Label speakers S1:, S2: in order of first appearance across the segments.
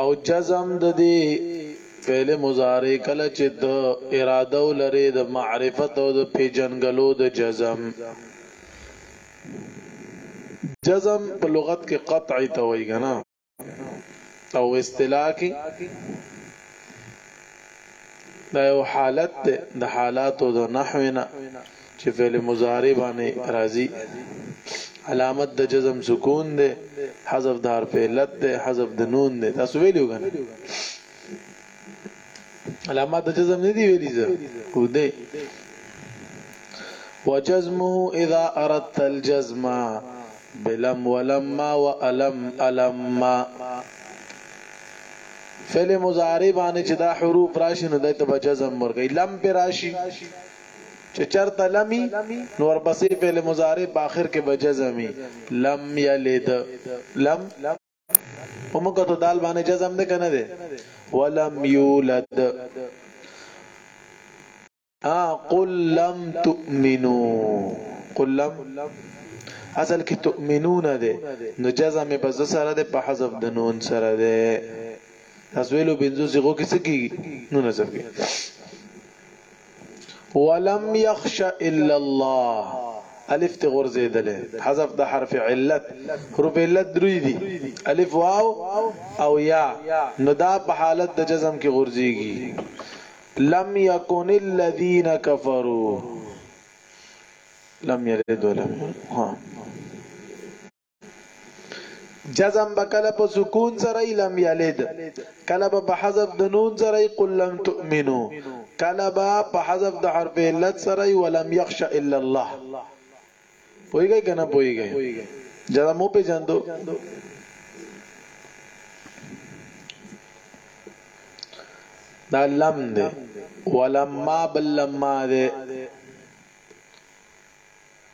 S1: او جزم د دې فعل مضارع کله چې د اراده ولري د معرفت او د پیجنګلو د جزم جزم په لغت کې قطع ته وایي کنه او اصطلاح کې دا یو حالت ده د حالاتو د نحونا چې فعل مضارع باندې راځي علامت د جزم سکون دی حذف د حرف علت دی حذف د نون دی تاسو ویلو کنه علامات د جزم نه دی ویلي زه او دی وجزمه اذا اردت الجزم بلم ولما والم الما فعل مضارع باندې چې دا حروف راشي نو دته به جزم ورګي لم پر راشي چې چرته لم وي نو ورپسې فعل مضارع په اخر کې به جزم وي لم یلد لم ومګه ته دال باندې جزم ده کنه ده ولم یولد ا قل لم تؤمنو قل لم اصل کې تؤمنون ده نو جزم په ز سره ده په حذف د نون سره ده تاسو ویلو بنزو صيغو کې څه کیږي نو نظر کې ولم يخش الا الله الف ته غرزیدلې حذف د حرف علت حروف علت درې دي الف واو او یا نو دا په حالت د جزم کې غرزيږي لم يكن الذين كفروا لم يلد ولم ها جزم به کله په سکون سره لم یلد کله به په حذف د نون سره قل لم تؤمنو کله به په حذف د حرف علت سره ولم یخش الا الله پویږي کنه پویږي جزم مو په جندو دا لم دی ولما بل لما دی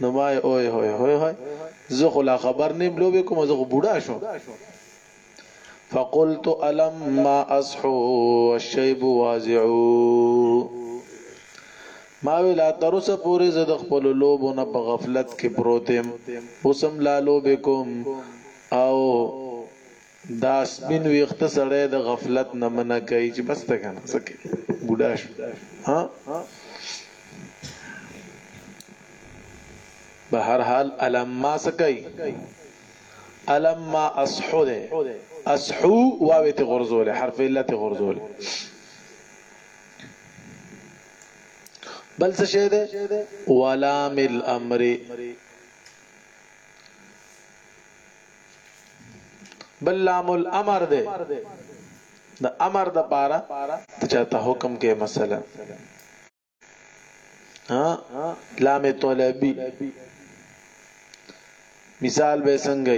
S1: نو ما یې اوی هوی هوی هوی زه خو لا خبر نیم لوبې کوم زه خو بوډا شوم فقلت الم ما اصحو والشیب واضعو ما ویلا تر اوسه پورې زه د خپل لوبو نه په غفلت کې پروتم اوسم لا لوبې کوم او دا سپین ویخته سړی د غفلت نه منع کوي چې بس ته کنه سکه بوډا شو ها به هر حال علم ما سکي علم ما اصحو ده اصحو واو ته غرزول حرف علت غرزول بل څه شه ده ولام الامر بل لام الامر ده د امر د پاره ته چاته حکم کې مثلا ها لام طلبي مثال به څنګه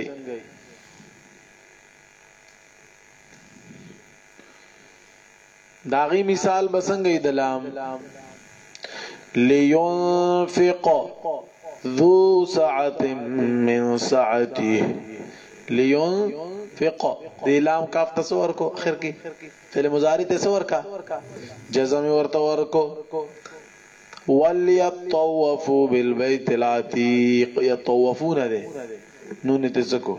S1: داغي مثال به څنګه وي د لام لينفق ذو ساعت من ساعته لينفق دی لام کاف تصور کو اخر کی فعل مضارع تصور کا جزم ورته ورکو وليطوفوا بالبيت العتيق يطوفون ده نون تزکو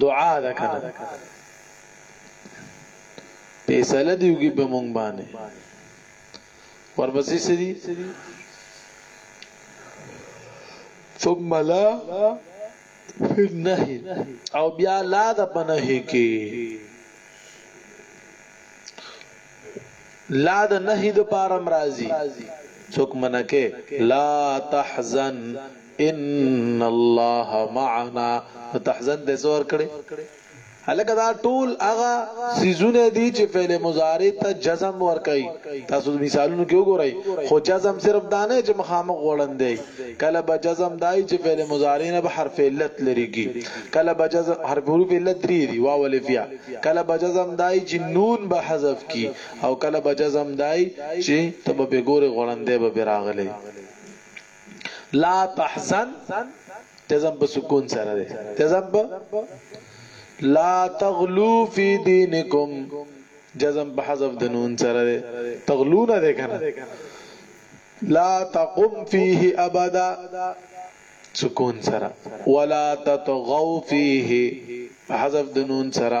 S1: دعا ده کنه فیصله دی وګي په مونږ باندې ورپسې سری ثم لا فی النهی او بیا لا د پنهی کې لا د نهی د پارم راضی څوک منکه لا تحزن ان الله معنا نو تحزن دې زور کړي هلکه دا ټول هغه سيزونه دي چې فعل مضارع ته جزم ور کوي تاسو مثالونو کې وګورئ خو جزم صرف دا نه چې مخامخ وړن دی کله به جزم دای چې فعل مضارع نه به حرف علت لري کی کله به جزم حرف حروف علت لري دی واو الف یا کله به جزم دای چې نون به حذف کی او کله به جزم دای چې تب به ګوره غړندې به راغلي لا تحزن تزم په سکون سره ده تزم په لا تغلو فی دینکم جزم په حذف د نون سره ده تغلون ده کنه لا تقم فيه ابدا سکون سره ولا تطغوا فيه حذف د نون سره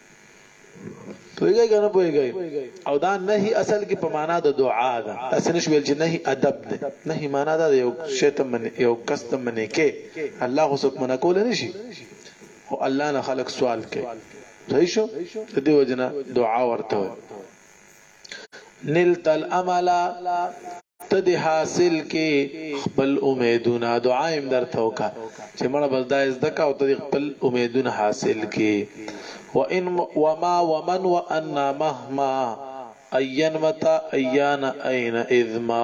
S1: پوهیږئ کنه پوهیږئ او دا نهي اصل کې په معنا د دعا ده تاسو نش ویل چې نهي ادب ده نهي معنا دا یو شیطان من یو کس ته منې کې الله خو څوک منع کول نه شي او الله نه خلق سوال کوي صحیح شو د دې وجنه دعا ورته نلتل املا ته دې حاصل کې خپل امیدونه دعا هم درته وکا چې مړه بس دا زده کا او ته خپل امیدونه حاصل کې وان وما ومن وان مهما اين متى ايان اين اذ ما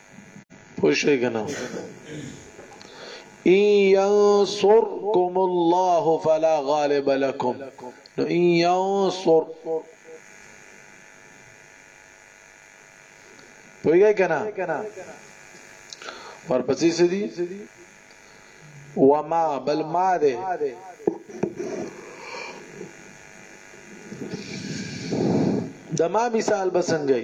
S1: پوښی کنه ان ينصركم الله فلا غالب لكم نو ان ينصر پوښی کنه ورپسې سدي وما بل ما ده د ما مثال بسنګي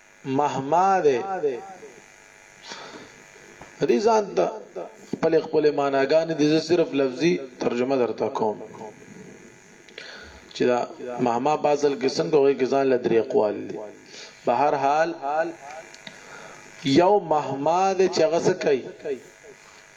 S1: مهما دی دې ځان ته خپل خپل معناګانې دې صرف لفظي ترجمه درته کوم چې دا مهما بازل کې څنګه وي کې ځان لدري اقوال دي په هر حال یو مهما دې چې غسه کوي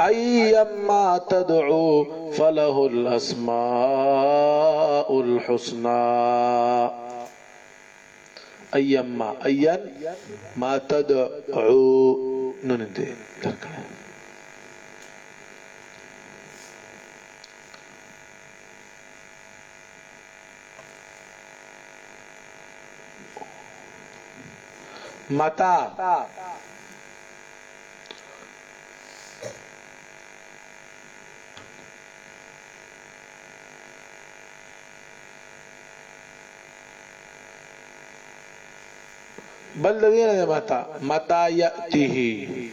S1: أيما تدعو فله الأسماء الحسنى أيما أيا ما تدعو نندي متا بل دینه متا متا یاتیه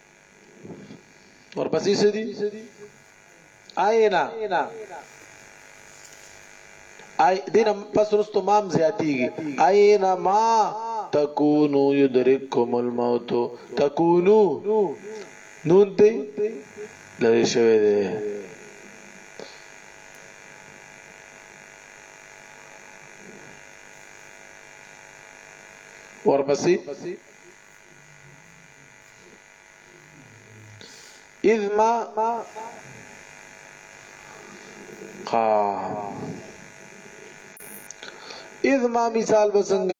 S1: ورپسې سدي آینا آی دین پس رستو مام زیاتیږي آینا ما تکونو یدرککم الموت تکونو نون ته لری شوی دی ورپسې اذ ما قام اذ ما مثال بسنگ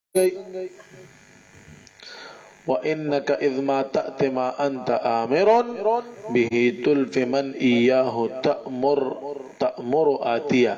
S1: وانك اذ ما تأتي ما انت امر به تلف من اياه تأمر تأمر آتيا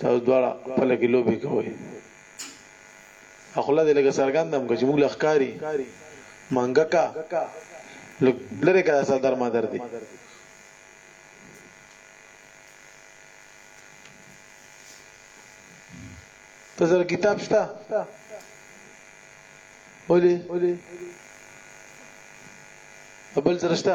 S1: تاسو دواړه خپله کې لوبې کوئ خپله دې لږه څرګنده هم کړه چې موږ له ښکاري منګکه لږ لرې کړه سر درما در دي ته زر کتاب شته ولې بل زرشته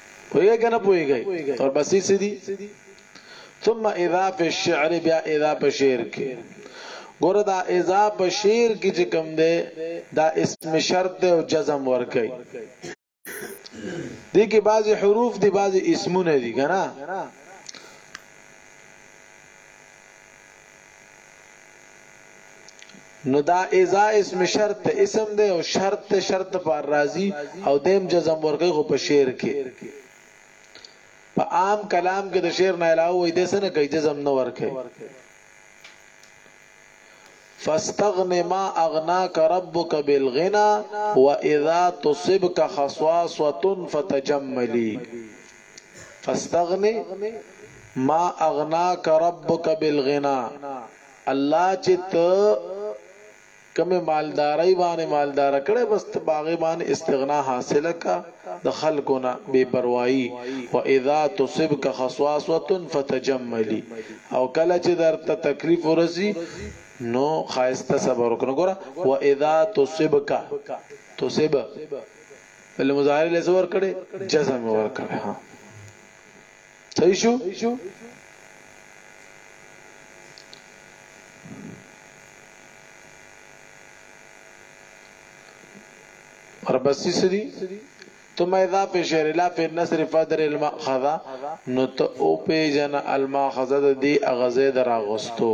S1: پوهیږئ که نه پوهیږئ توربسي څه دي ثم اذا فی الشعر بیا اذا په شعر کې ګوره دا اذا په شعر کې چې کوم دی دا اسم شرط دی او جزم ورکي دي کې بعضی حروف دي بعضی اسمونه دي کنه نو دا اذا اسم شرط ته اسم دی او شرط ته شرط ته پر راضی او دیم جزم ورکه خو په شعر کې په عام کلام کې د شعر نه علاوه وې د سنه کوي جزم نه ورکه فاستغن ما اغناك ربك بالغنى واذا تصبك خصاصه فتجملي فاستغني ما اغناک ربک بالغنا الله چې ته کومه مالداري باندې مالدار کړه بس ته باغ باندې استغنا حاصله کا د خلکو نه بے پروايي و اذا تصبك خصاصه فتجملي او کله چې درته تکلیف ورسي نو خاصه صبر وکړه ګوره و اذا تصبك تصب فعل مضارع له زور کړي جزم ور کړي ها صحیح شو وربسي سری ثم اذا في شعر لا في النصر فدر الماخذ نو ته او په جن الماخذ د دې اغزه دراغستو